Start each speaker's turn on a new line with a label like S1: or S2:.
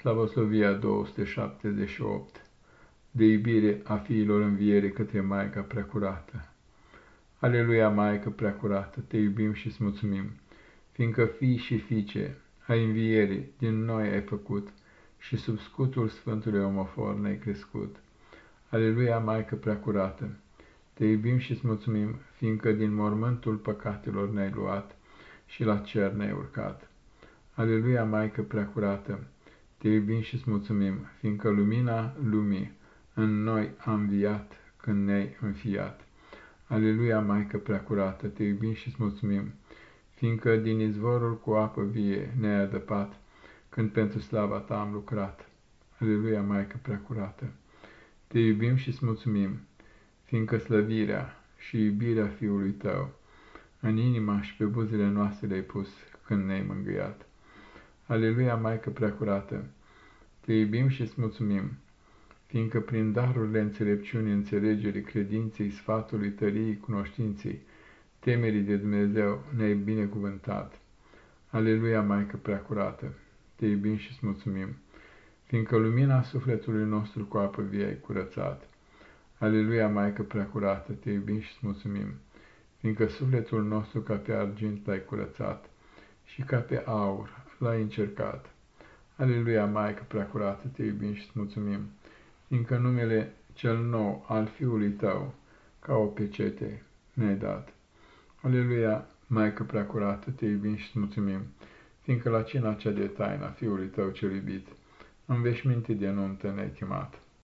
S1: Slavoslovia 278 De iubire a fiilor înviere către Maica Preacurată. Aleluia, Maică Preacurată, te iubim și îți mulțumim, fiindcă fii și fiice a învierii din noi ai făcut și sub scutul Sfântului Omofor ne-ai crescut. Aleluia, Maică Preacurată, te iubim și îți mulțumim, fiindcă din mormântul păcatelor ne-ai luat și la cer ne-ai urcat. Aleluia, Maică Preacurată, te iubim și îți mulțumim, fiindcă lumina lumii în noi a înviat când ne-ai înfiat. Aleluia, Maică Preacurată, te iubim și îți mulțumim, fiindcă din izvorul cu apă vie ne-ai adăpat, când pentru slava ta am lucrat. Aleluia, Maică Preacurată, te iubim și îți mulțumim, fiindcă slăvirea și iubirea Fiului tău în inima și pe buzele noastre le-ai pus când ne-ai mângâiat. Aleluia, Maică Preacurată, te iubim și îți mulțumim, fiindcă prin darurile înțelepciunii, înțelegerii, credinței, sfatului, tăriei, cunoștinței, temerii de Dumnezeu ne-ai binecuvântat. Aleluia, Maică Preacurată, te iubim și îți mulțumim, fiindcă lumina sufletului nostru cu apă vie ai curățat. Aleluia, Maică Preacurată, te iubim și îți mulțumim, fiindcă sufletul nostru ca pe argint l-ai curățat și ca pe aur l-ai încercat. Aleluia, Maică Preacurată, te iubim și îți mulțumim, fiindcă numele cel nou al Fiului tău, ca o pecete, ne-ai dat. Aleluia, Maică Preacurată, te iubim și îți mulțumim, fiindcă la cina cea de taina Fiului tău cel iubit, în veșminte de nuntă ne-ai chemat.